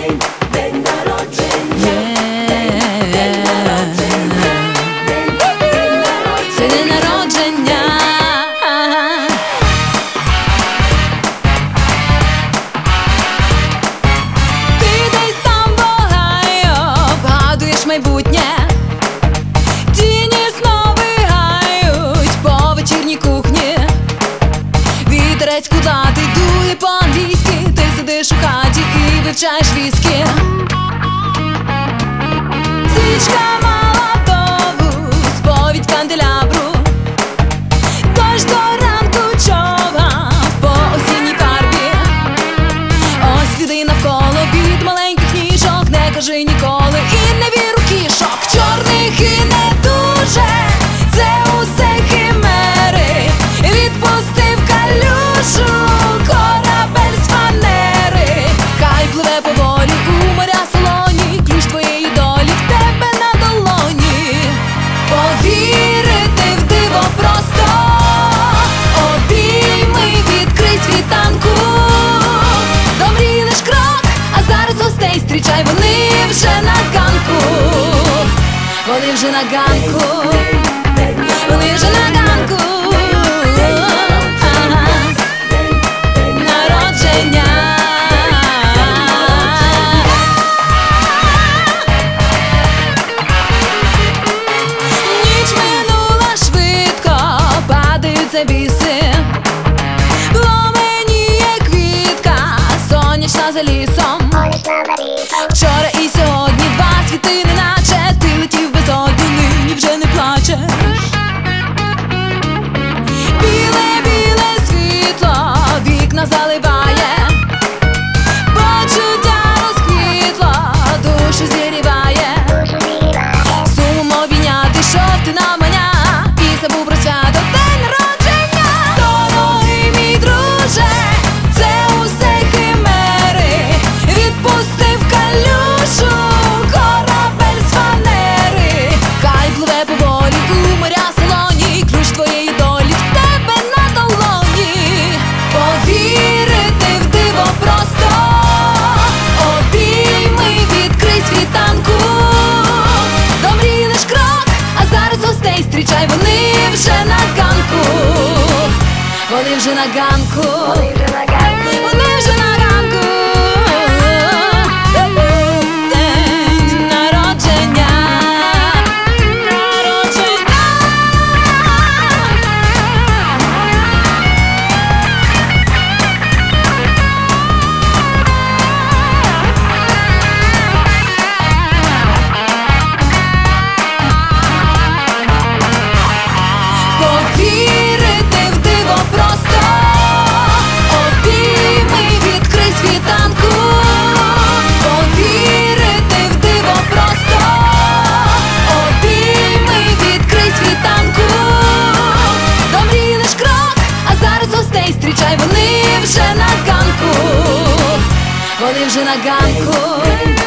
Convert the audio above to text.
день, день народження, день народження, це день народження. Ти десь там Бога і обгадуєш майбутнє. Куда включаєш віскі. Свічка. на ганку, лижи на ганку, ага. народження. Ніч минула швидко, падаються біси, Пломеніє квітка, сонячна за лісом. вже на ганку. Вони вже на ганку. зустрічай, вони вже на ганку, вони вже на ганку.